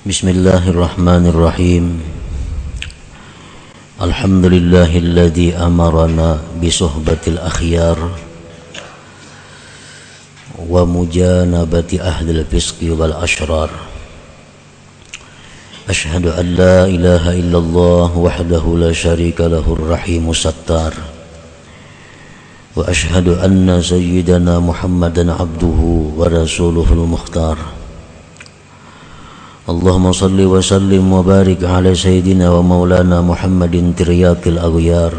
بسم الله الرحمن الرحيم. الحمد لله الذي أمرنا بصحبة الأخيار ومجانبة أهل الفسق والأشرار. أشهد أن لا إله إلا الله وحده لا شريك له الرحيم الستار. وأشهد أن سيدنا محمدا عبده ورسوله المختار. اللهم صل وسلم وبارك على سيدنا ومولانا محمد ترياق الأغيار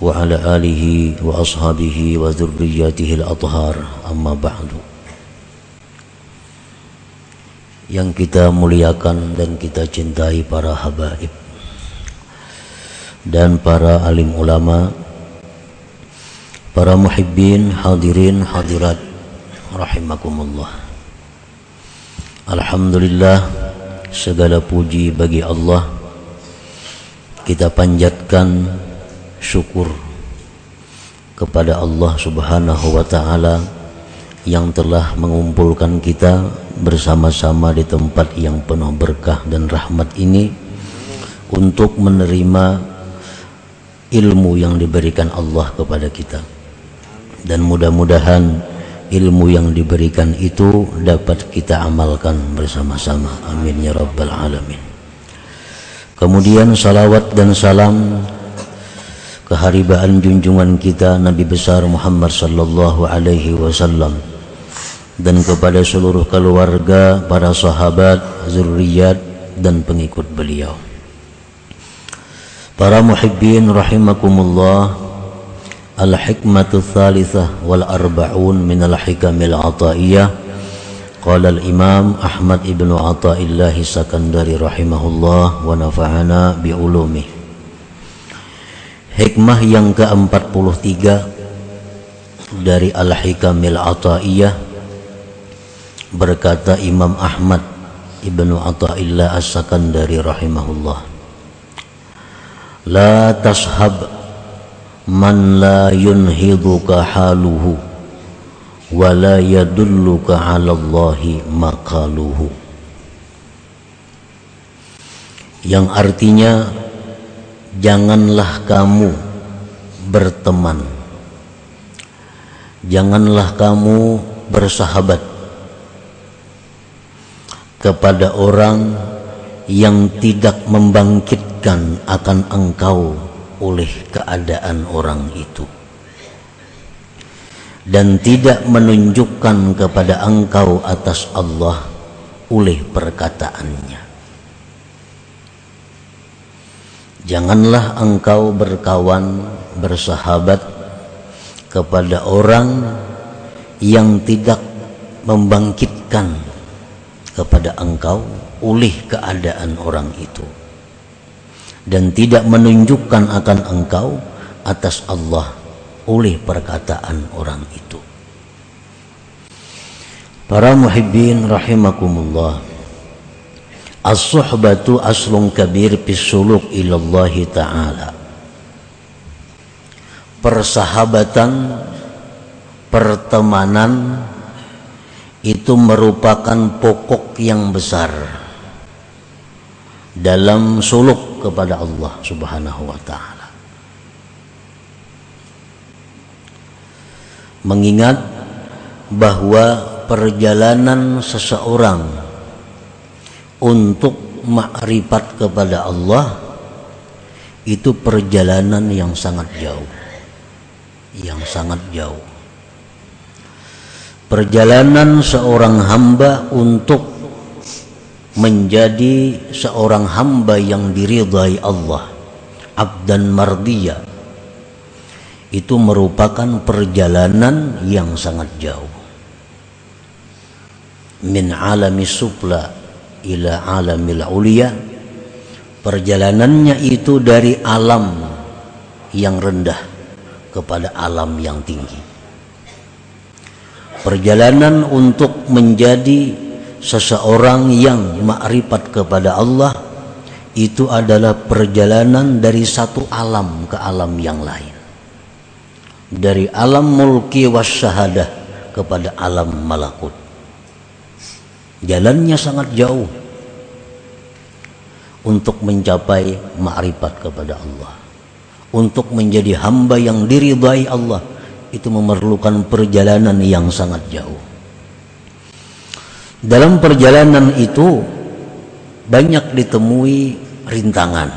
وعلى آله وأصحابه وذرياته الأطهار أما بعد yang kita muliakan dan kita cintai para habaib dan para alim ulama para muhibbin hadirin hadirat rahimakumullah Alhamdulillah segala puji bagi Allah. Kita panjatkan syukur kepada Allah Subhanahu wa taala yang telah mengumpulkan kita bersama-sama di tempat yang penuh berkah dan rahmat ini untuk menerima ilmu yang diberikan Allah kepada kita. Dan mudah-mudahan ilmu yang diberikan itu dapat kita amalkan bersama-sama. Amin ya rabbal alamin. Kemudian salawat dan salam keharibaan junjungan kita Nabi besar Muhammad sallallahu alaihi wasallam dan kepada seluruh keluarga para sahabat zurriyat dan pengikut beliau. Para muhibbin rahimakumullah الحكمة الثالثة والأربعون من الحكم العطائية قال الإمام أحمد بن عطاء الله السكندري رحمه الله ونفعنا بعلومه Hikmah yang ke-43 dari Al-Hikamil Ata'iyah berkata Imam Ahmad Ibnu Ata'illah As-Sakandari rahimahullah La tashab man la yunhiduka haluhu wa la yadulluka ala Allahi maqaluhu. Yang artinya janganlah kamu berteman. Janganlah kamu bersahabat kepada orang yang tidak membangkitkan akan engkau oleh keadaan orang itu. Dan tidak menunjukkan kepada engkau atas Allah oleh perkataannya. Janganlah engkau berkawan bersahabat kepada orang yang tidak membangkitkan kepada engkau oleh keadaan orang itu dan tidak menunjukkan akan engkau atas Allah oleh perkataan orang itu. Para muhibbin rahimakumullah. As-suhbatu aslun kabir fi suluk Allah taala. Persahabatan, pertemanan itu merupakan pokok yang besar dalam suluk kepada Allah Subhanahu wa taala. Mengingat bahwa perjalanan seseorang untuk makrifat kepada Allah itu perjalanan yang sangat jauh. Yang sangat jauh. Perjalanan seorang hamba untuk menjadi seorang hamba yang diridhai Allah abdan mardiya. Itu merupakan perjalanan yang sangat jauh. Min alami supla ila alamil ulia. Perjalanannya itu dari alam yang rendah kepada alam yang tinggi. Perjalanan untuk menjadi seseorang yang makrifat kepada Allah itu adalah perjalanan dari satu alam ke alam yang lain. Dari alam mulki wasyahadah kepada alam malakut. Jalannya sangat jauh untuk mencapai ma'rifat kepada Allah. Untuk menjadi hamba yang diridhai Allah itu memerlukan perjalanan yang sangat jauh dalam perjalanan itu banyak ditemui rintangan.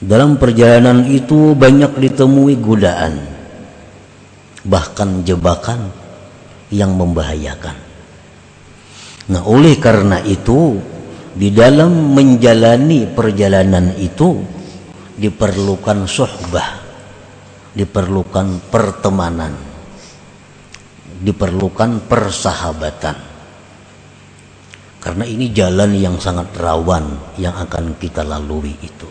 Dalam perjalanan itu banyak ditemui godaan bahkan jebakan yang membahayakan. Nah oleh karena itu di dalam menjalani perjalanan itu diperlukan sohbah diperlukan pertemanan diperlukan persahabatan karena ini jalan yang sangat rawan yang akan kita lalui itu.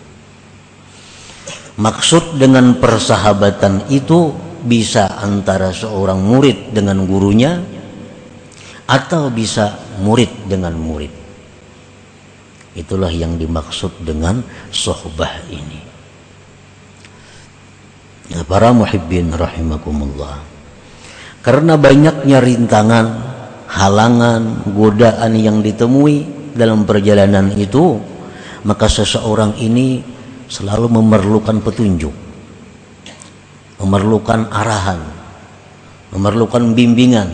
Maksud dengan persahabatan itu bisa antara seorang murid dengan gurunya atau bisa murid dengan murid. Itulah yang dimaksud dengan sohbah ini. Ya, para muhibbin rahimakumullah. Karena banyaknya rintangan, halangan, godaan yang ditemui dalam perjalanan itu, maka seseorang ini selalu memerlukan petunjuk, memerlukan arahan, memerlukan bimbingan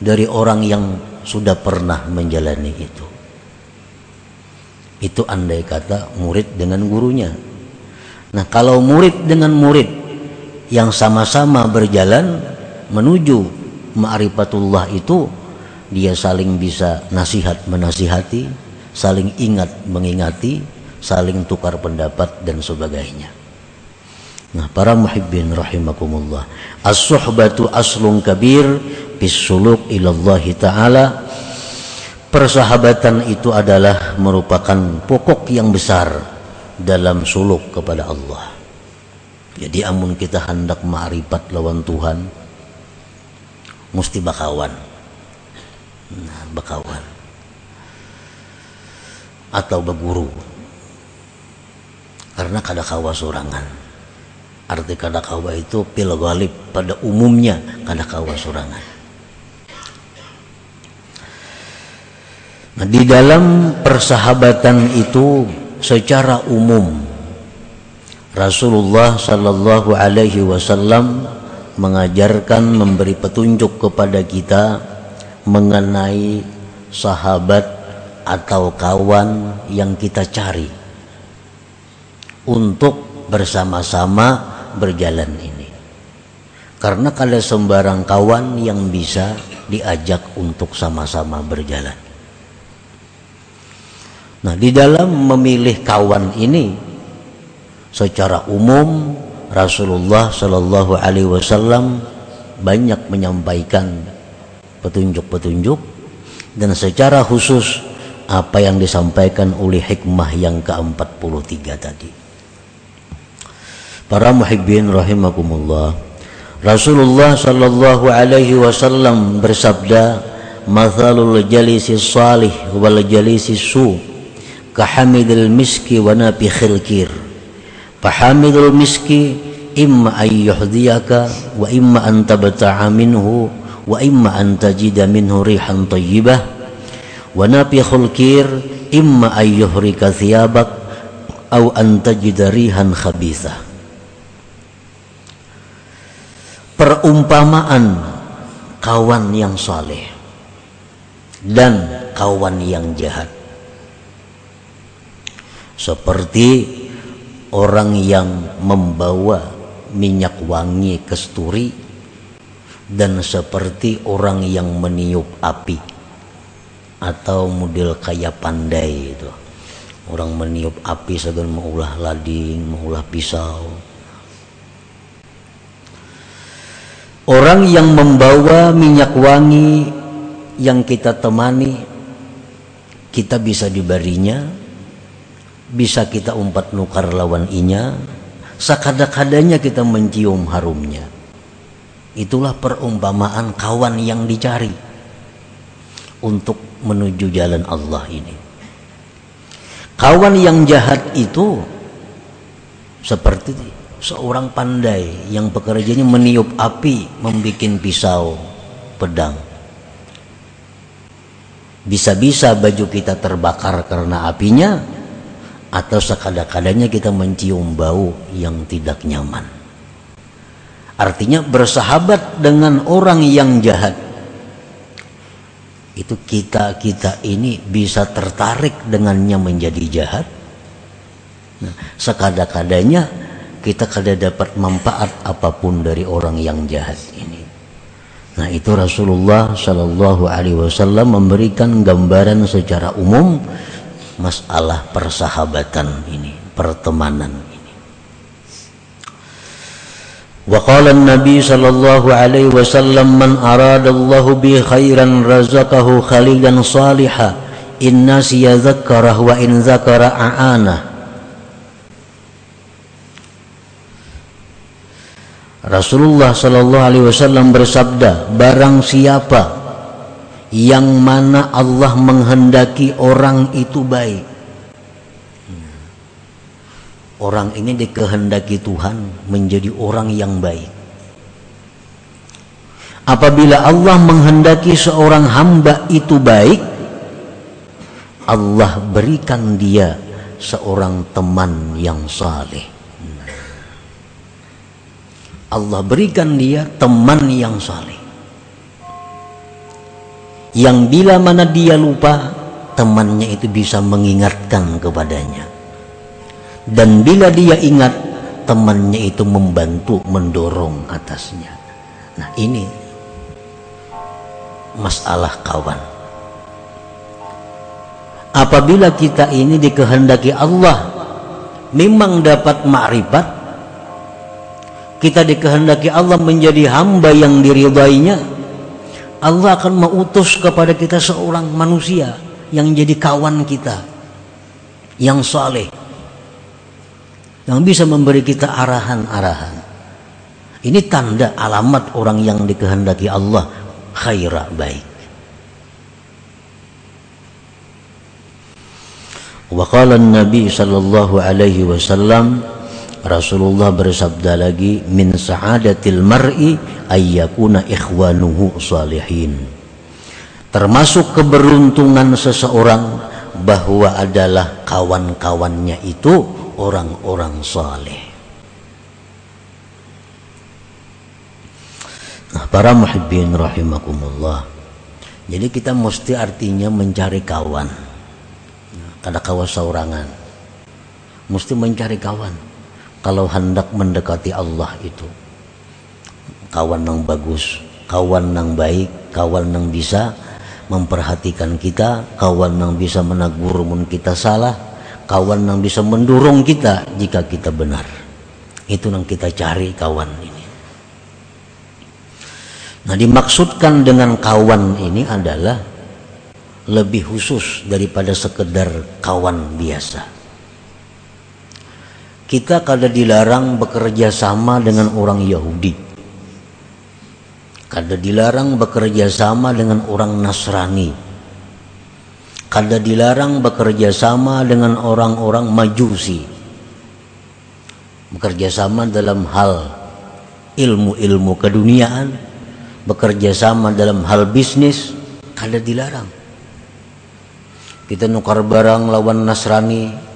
dari orang yang sudah pernah menjalani itu. Itu andai kata murid dengan gurunya Nah, kalau murid dengan murid yang sama-sama berjalan menuju ma'rifatullah itu dia saling bisa nasihat menasihati, saling ingat mengingati, saling tukar pendapat dan sebagainya. Nah, para muhibbin rahimakumullah. As-suhbatu aslun kabir bis suluk ilallahi ta'ala. Persahabatan itu adalah merupakan pokok yang besar dalam suluk kepada Allah. Jadi amun kita hendak ma'rifat lawan Tuhan mesti bakawan. Nah, bakawan. Atau berguru. Karena kada kawa sorangan. Arti kada kawa itu pil galib pada umumnya kada kawa sorangan. Nah, di dalam persahabatan itu secara umum Rasulullah Sallallahu Alaihi Wasallam mengajarkan memberi petunjuk kepada kita mengenai sahabat atau kawan yang kita cari untuk bersama-sama berjalan ini. Karena kalau sembarang kawan yang bisa diajak untuk sama-sama berjalan. Nah, di dalam memilih kawan ini secara umum Rasulullah Shallallahu Alaihi Wasallam banyak menyampaikan petunjuk-petunjuk dan secara khusus apa yang disampaikan oleh hikmah yang ke-43 tadi. Para muhibbin rahimakumullah. Rasulullah sallallahu alaihi wasallam bersabda, "Mathalul jalisi salih wal jalisi su' kahamidil miski wa nafikhil kir." fahamidul miski imma ayyuhdiyaka wa imma an tabta'a minhu wa imma an tajida minhu rihan tayyibah. Wa nafikhul kir imma ayyuhrika thiyabak aw an tajida rihan khabithah. Perumpamaan kawan yang saleh dan kawan yang jahat. Seperti orang yang membawa minyak wangi kesturi dan seperti orang yang meniup api atau model kayak pandai itu. Orang meniup api segala mengulah lading mengulah pisau. Orang yang membawa minyak wangi yang kita temani kita bisa diberinya bisa kita umpat nukar lawan inya sakada-kadanya kita mencium harumnya. Itulah perumpamaan kawan yang dicari untuk menuju jalan Allah ini. Kawan yang jahat itu seperti seorang pandai yang pekerjaannya meniup api membuat pisau pedang. Bisa-bisa baju kita terbakar karena apinya atau sekadang-kadangnya kita mencium bau yang tidak nyaman. Artinya bersahabat dengan orang yang jahat. Itu kita kita ini bisa tertarik dengannya menjadi jahat. Nah, sekadang-kadangnya kita kada dapat manfaat apa pun dari orang yang jahat ini. Nah itu Rasulullah Shallallahu Alaihi Wasallam memberikan gambaran secara umum masalah persahabatan ini, pertemanan ini. Wa qala Nabi sallallahu alaihi wasallam man aradallahu bi khairan razaqahu khalilan salihan inna siyadzakara wa in zakara aana Rasulullah sallallahu alaihi wasallam bersabda barang siapa yang mana Allah menghendaki orang itu baik, orang ini dikehendaki Tuhan menjadi orang yang baik. Apabila Allah menghendaki seorang hamba itu baik, Allah berikan dia seorang teman yang saleh. Allah berikan dia teman yang saleh. Yang bila mana dia lupa, temannya itu bisa mengingatkan kepadanya. Dan bila dia ingat, temannya itu membantu mendorong atasnya. Nah, ini masalah kawan. Apabila kita ini dikehendaki Allah memang dapat makrifat kita dikehendaki Allah menjadi hamba yang diridainya Allah akan mengutus kepada kita seorang manusia yang jadi kawan kita yang saleh yang bisa memberi kita arahan-arahan. Ini tanda alamat orang yang dikehendaki Allah khairah baik. Wa qala nabi sallallahu alaihi wasallam Rasulullah bersabda lagi min sa'adatil mar'i ayyakuna ikhwanuhu salihin termasuk keberuntungan seseorang bahwa adalah kawan-kawannya itu orang-orang saleh Nah, para muhibbin rahimakumullah. Jadi kita mesti artinya mencari kawan. Kada kawan saurangan. Mesti mencari kawan kalau hendak mendekati Allah itu. Kawan yang bagus kawan yang baik kawan yang bisa memperhatikan kita kawan yang bisa menegur mun kita salah kawan yang bisa mendorong kita jika kita benar. Itu yang kita cari kawan ini. Nah dimaksudkan dengan kawan ini adalah lebih khusus daripada sekedar kawan biasa kita kada dilarang bekerja sama dengan orang Yahudi. Kada dilarang bekerja sama dengan orang Nasrani. Kada dilarang bekerja sama dengan orang-orang Majusi. Bekerja sama dalam hal ilmu-ilmu keduniaan. Bekerja sama dalam hal bisnis. Kada dilarang. Kita nukar barang lawan Nasrani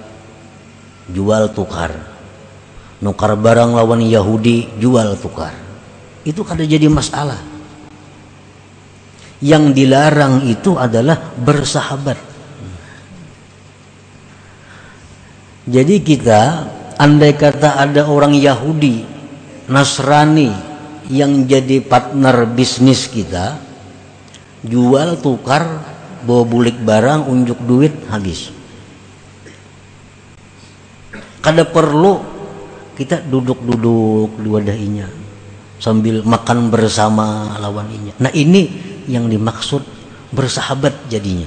jual tukar. Nukar barang lawan Yahudi jual tukar. Itu kada jadi masalah. Yang dilarang itu adalah bersahabat. Jadi kita andai kata ada orang Yahudi Nasrani yang jadi partner bisnis kita jual tukar bawa bulik barang unjuk duit habis kada perlu kita duduk-duduk di wadahinya sambil makan bersama lawan inya. Nah ini yang dimaksud bersahabat jadinya.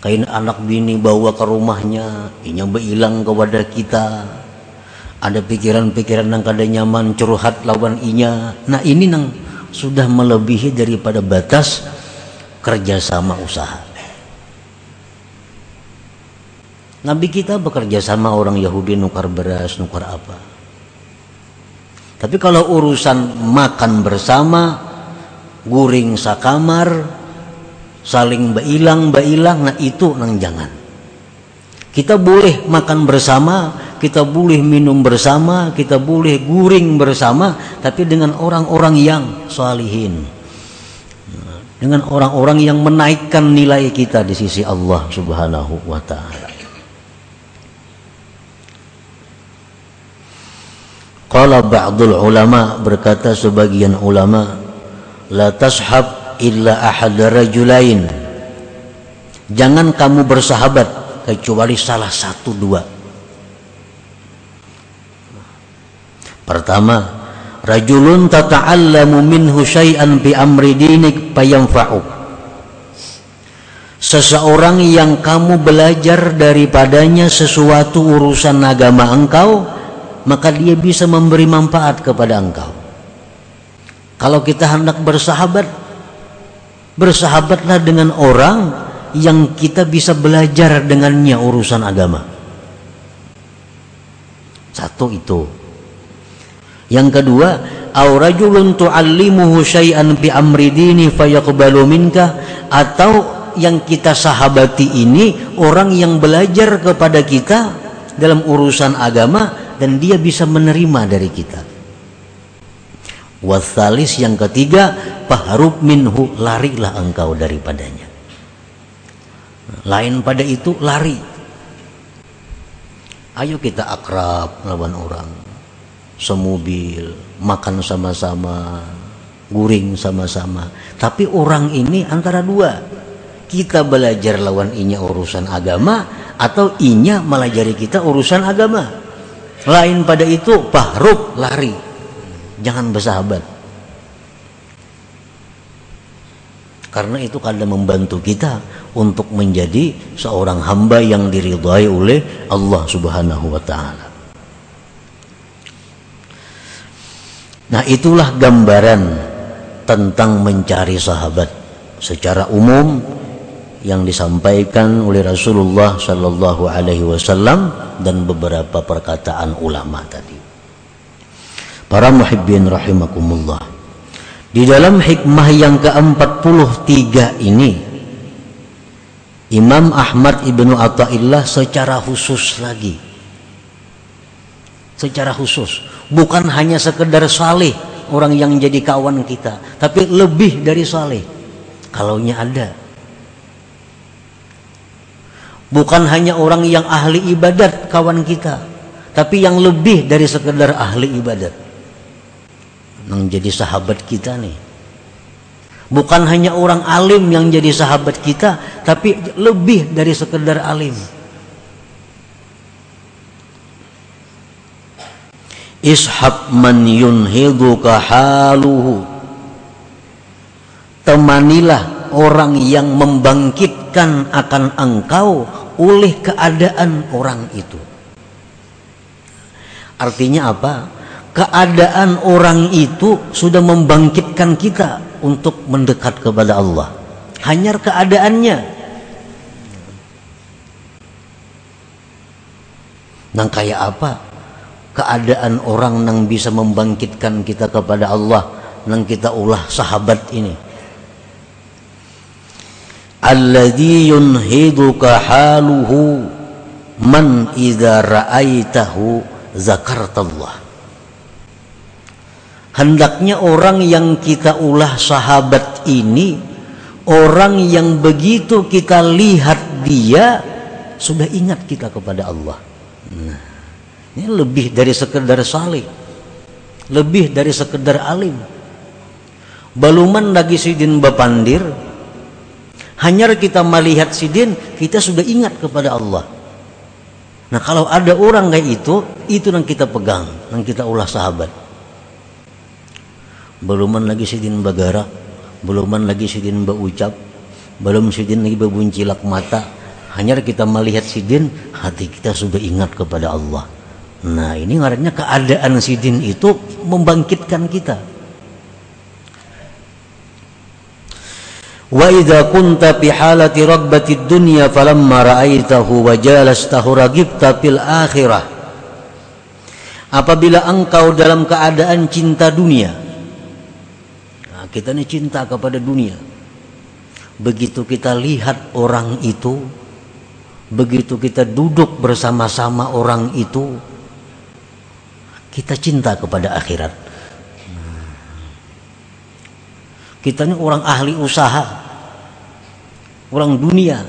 Kain anak bini bawa ke rumahnya, inya berhilang ke wadah kita. Ada pikiran-pikiran yang kada nyaman curhat lawan inya. Nah ini nang sudah melebihi daripada batas kerjasama usaha. Nabi kita bekerja sama orang Yahudi nukar beras, nukar apa. Tapi kalau urusan makan bersama, guring sakamar, saling bailang bailang nah itu nang jangan. Kita boleh makan bersama kita boleh minum bersama kita boleh guring bersama tapi dengan orang-orang yang salihin. Dengan orang-orang yang menaikkan nilai kita di sisi Allah Subhanahu wa taala Qala ba'dul ulama berkata sebagian ulama la tashab illa ahad rajulain. Jangan kamu bersahabat kecuali salah satu dua. Pertama Rajulun tata'allamu minhu syai'an bi amri dinik fayanfa'uk Seseorang yang kamu belajar daripadanya sesuatu urusan agama engkau maka dia bisa memberi manfaat kepada engkau. Kalau kita hendak bersahabat, bersahabatlah dengan orang yang kita bisa belajar dengannya urusan agama. Satu itu. Yang kedua, au rajulun tu'allimuhu syai'an bi amri dini fayaqbalu minka atau yang kita sahabati ini orang yang belajar kepada kita dalam urusan agama dan dia bisa menerima dari kita. Wasalis yang ketiga, paharub minhu, larilah engkau daripadanya. Lain pada itu lari. Ayo kita akrab lawan orang. Semobil, makan sama-sama, guring sama-sama. Tapi orang ini antara dua. Kita belajar lawan inya urusan agama atau inya melajari kita urusan agama. Lain pada itu pahrub lari. Jangan bersahabat. Karena itu kadang membantu kita untuk menjadi seorang hamba yang diridhai oleh Allah Subhanahu wa taala. Nah, itulah gambaran tentang mencari sahabat secara umum yang disampaikan oleh Rasulullah Shallallahu Alaihi Wasallam dan beberapa perkataan ulama tadi. Para muhibbin rahimakumullah. Di dalam hikmah yang ke-43 ini Imam Ahmad Ibnu Atta'illah secara khusus lagi secara khusus bukan hanya sekedar saleh orang yang jadi kawan kita tapi lebih dari saleh kalaunya ada Bukan hanya orang yang ahli ibadat kawan kita, tapi yang lebih dari sekedar ahli ibadat. Yang jadi sahabat kita nih. Bukan hanya orang alim yang jadi sahabat kita, tapi lebih dari sekedar alim. Ishab man yunhiduka haluhu. Temanilah orang yang membangkitkan akan engkau oleh keadaan orang itu. Artinya apa? Keadaan orang itu sudah membangkitkan kita untuk mendekat kepada Allah. Hanya keadaannya. Nang kayak apa? Keadaan orang yang bisa membangkitkan kita kepada Allah. Nang kita ulah sahabat ini alladhi yunhiduka haluhu man idza ra'aitahu zakartallah. Hendaknya orang yang kita ulah sahabat ini orang yang begitu kita lihat dia sudah ingat kita kepada Allah. Nah, ini lebih dari sekedar salih lebih dari sekedar alim. Baluman lagi sidin bapandir hanya kita melihat sidin, kita sudah ingat kepada Allah. Nah kalau ada orang kayak itu, itu yang kita pegang, yang kita ulah sahabat. Beluman lagi sidin bagara, beluman lagi sidin berucap, belum sidin lagi berbuncilak mata. Hanya kita melihat sidin, hati kita sudah ingat kepada Allah. Nah ini artinya keadaan sidin itu membangkitkan kita. Wa idza kunta fi halati ragbati dunya falamma ra'aitahu wa jalastahu ragibta. Apabila engkau dalam keadaan cinta dunia. Nah, kita ini cinta kepada dunia. begitu kita lihat orang itu begitu kita duduk bersama-sama orang itu kita cinta kepada akhirat kita ini orang ahli usaha orang dunia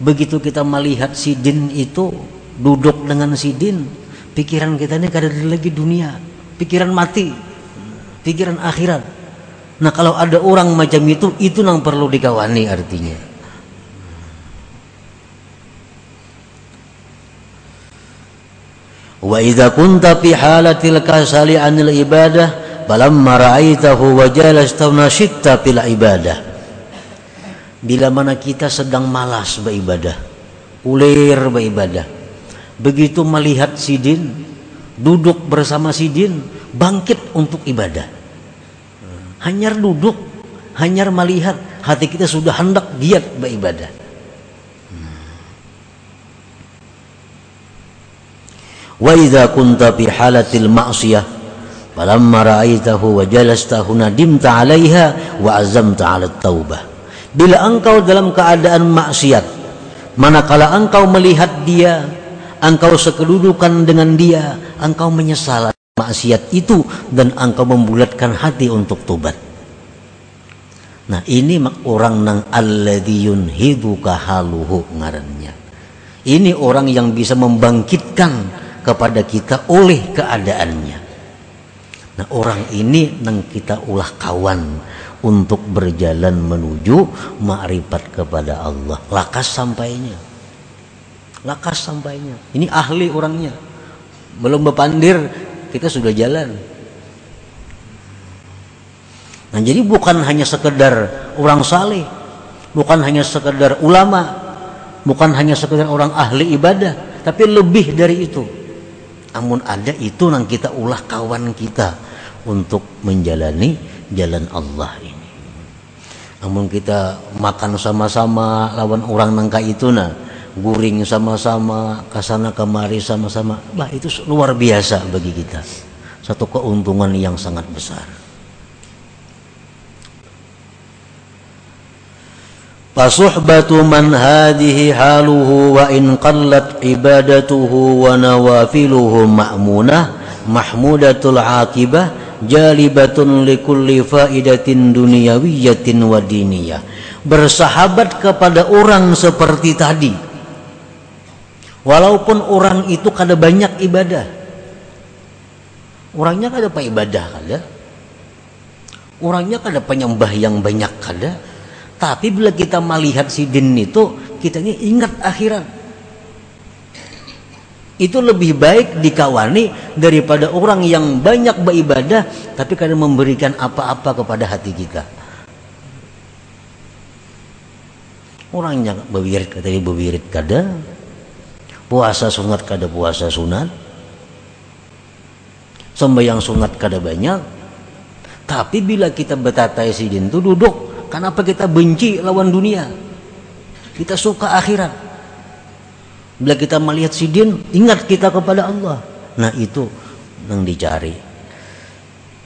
begitu kita melihat sidin itu duduk dengan sidin pikiran kita ini kada lagi dunia pikiran mati pikiran akhirat Nah kalau ada orang macam itu, itu yang perlu dikawani artinya. Wa idza kunta fi halatil kasali anil ibadah falamma ra'aitahu wa jalasta nashitta fil ibadah. Bila mana kita sedang malas beribadah, ulir beribadah. Begitu melihat sidin, duduk bersama sidin, bangkit untuk ibadah hanya duduk, hanya melihat, hati kita sudah hendak giat beribadah. Wa idza kunta fi halatil ma'siyah falamma ra'aitahu wa jalastahu nadimta 'alaiha wa azamta 'ala taubah. Bila engkau dalam keadaan maksiat, manakala engkau melihat dia, engkau sekedudukan dengan dia, engkau menyesal maksiat itu dan engkau membulatkan hati untuk tobat. Nah ini orang nang alladiyun hiduka haluhu ngarannya. Ini orang yang bisa membangkitkan kepada kita oleh keadaannya. Nah orang ini nang kita ulah kawan untuk berjalan menuju makrifat kepada Allah. Lakas sampainya. Lakas sampainya. Ini ahli orangnya. Belum bepandir kita sudah jalan. Nah, jadi bukan hanya sekedar orang saleh, bukan hanya sekedar ulama, bukan hanya sekedar orang ahli ibadah, tapi lebih dari itu. Namun ada itu yang kita ulah kawan kita untuk menjalani jalan Allah. Namun kita makan sama-sama lawan orang nangka itu nah guring sama-sama, kasana kemari sama-sama. Bah, itu luar biasa bagi kita. Satu keuntungan yang sangat besar. Fasuhbatu man hadhihi haluhu wa in qallat ibadatuhu wa nawafiluhu ma'munah mahmudatul akibah jalibatun likulli faidatin duniyawiyatin wa diniyah bersahabat kepada orang seperti tadi Walaupun orang itu kada banyak ibadah. Orangnya kada apa ibadah kada. Orangnya kada penyembah yang banyak kada. Tapi bila kita melihat si din itu, kita ingat akhirat. Itu lebih baik dikawani daripada orang yang banyak beribadah tapi kadang memberikan apa-apa kepada hati kita. Orangnya berwirid kata berwirid kada, puasa sunat kada puasa sunat. Sembahyang sunat kada banyak. Tapi bila kita betatai sidin itu duduk kenapa kita benci lawan dunia? Kita suka akhirat bila kita melihat sidin ingat kita kepada Allah nah itu yang dicari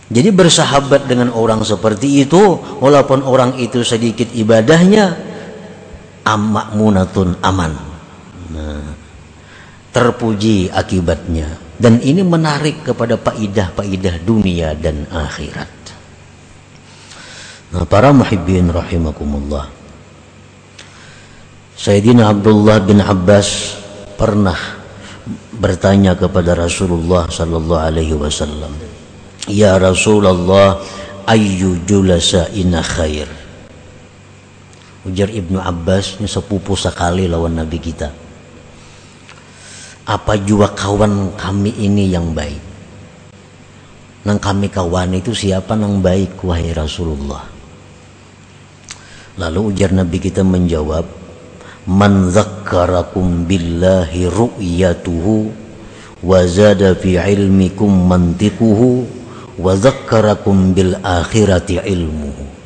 jadi bersahabat dengan orang seperti itu walaupun orang itu sedikit ibadahnya amak munatun aman nah terpuji akibatnya dan ini menarik kepada faidah-faidah dunia dan akhirat. Nah, para muhibbin rahimakumullah. Sayyidina Abdullah bin Abbas pernah bertanya kepada Rasulullah sallallahu alaihi wasallam, "Ya Rasulullah, ayyu julasa ina khair?" Ujar Ibnu Abbas, ini sepupu sekali lawan Nabi kita. Apa juga kawan kami ini yang baik? Nang kami kawan itu siapa nang baik wahai Rasulullah? Lalu ujar Nabi kita menjawab man zakkarakum billahi ru'yatuhu wa zada fi ilmikum mantiquhu wa zakkarakum bil akhirati ilmuhu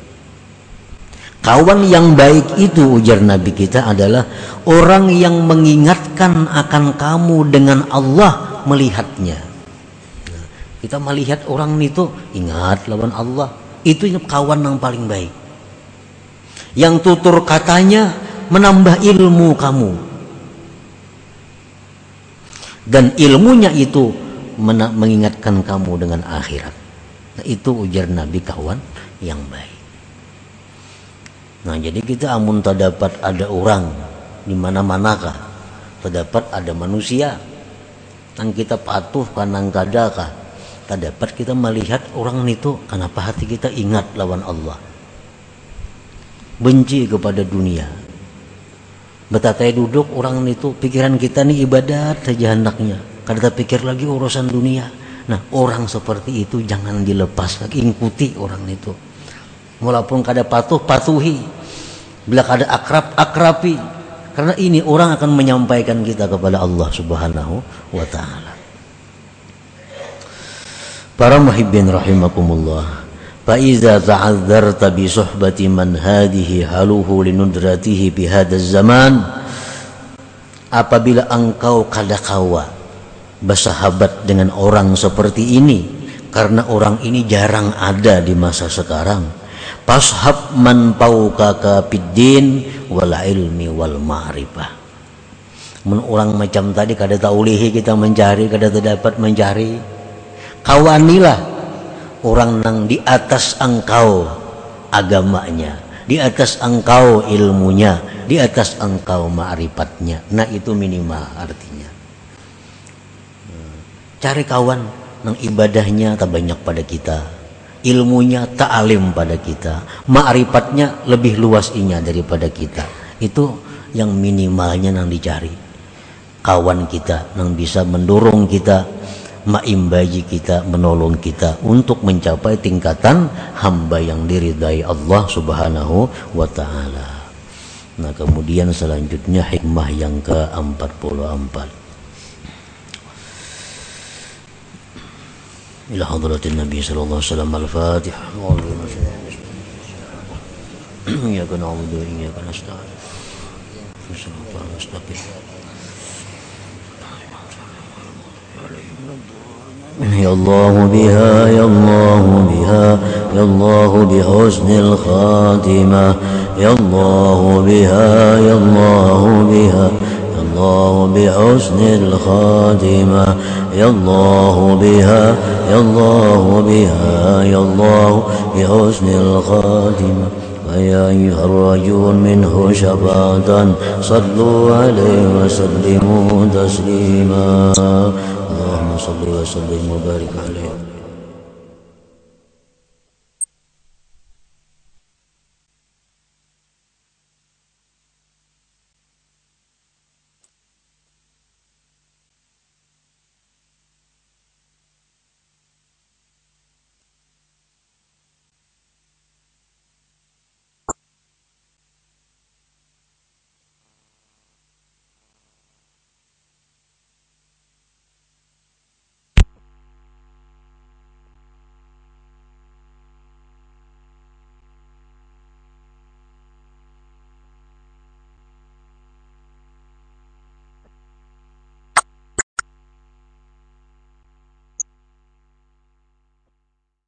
Kawan yang baik itu ujar Nabi kita adalah orang yang mengingatkan akan kamu dengan Allah melihatnya. Kita melihat orang itu ingat lawan Allah. Itu kawan yang paling baik. Yang tutur katanya menambah ilmu kamu. Dan ilmunya itu mengingatkan kamu dengan akhirat. Nah, itu ujar Nabi kawan yang baik. Nah, jadi kita amun terdapat ada orang di mana-manakah terdapat ada manusia yang kita patuh kanang kadakah terdapat kita melihat orang itu kenapa hati kita ingat lawan Allah benci kepada dunia betatai duduk orang itu pikiran kita nih ibadat saja hendaknya kada pikir lagi urusan dunia. Nah orang seperti itu jangan dilepas lagi ikuti orang itu. Walaupun kada patuh patuhi. Bila kada akrab akrabi. Karena ini orang akan menyampaikan kita kepada Allah Subhanahu wa taala. Para muhibbin rahimakumullah. Bi suhbati man hadhihi haluhu linudratihi bi hadzal zaman apabila engkau kadakawa bersahabat dengan orang seperti ini karena orang ini jarang ada di masa sekarang pashab man pauka ka piddin wal ilmi wal ma'rifah. Men orang macam tadi kada taulihi kita mencari kada terdapat mencari. Kawanilah orang nang di atas engkau agamanya di atas engkau ilmunya di atas engkau ma'rifatnya. Nah itu minimal artinya. Cari kawan nang ibadahnya tak banyak pada kita. Ilmunya ta'alim pada kita. Ma'rifatnya lebih luas inya daripada kita. Itu yang minimalnya yang dicari. Kawan kita yang bisa mendorong kita maimbaji kita menolong kita untuk mencapai tingkatan hamba yang diridai Allah subhanahu wa ta'ala nah kemudian selanjutnya hikmah yang ke-44 إلى حضرة النبي صلى الله عليه وسلم الفاتحة إياك نعبد وإياك نستعين صراط المستقيم يا الله بها يا الله بها يا الله بحسن الخاتمة يا الله بها يا الله بها الله بحسن الخاتمة يا الله بها يا الله بها يا الله بحسن الخاتمة. ويا أيها الرجل منه شفاعة صلوا عليه وسلموا تسليما. اللهم صل وسلم وبارك عليه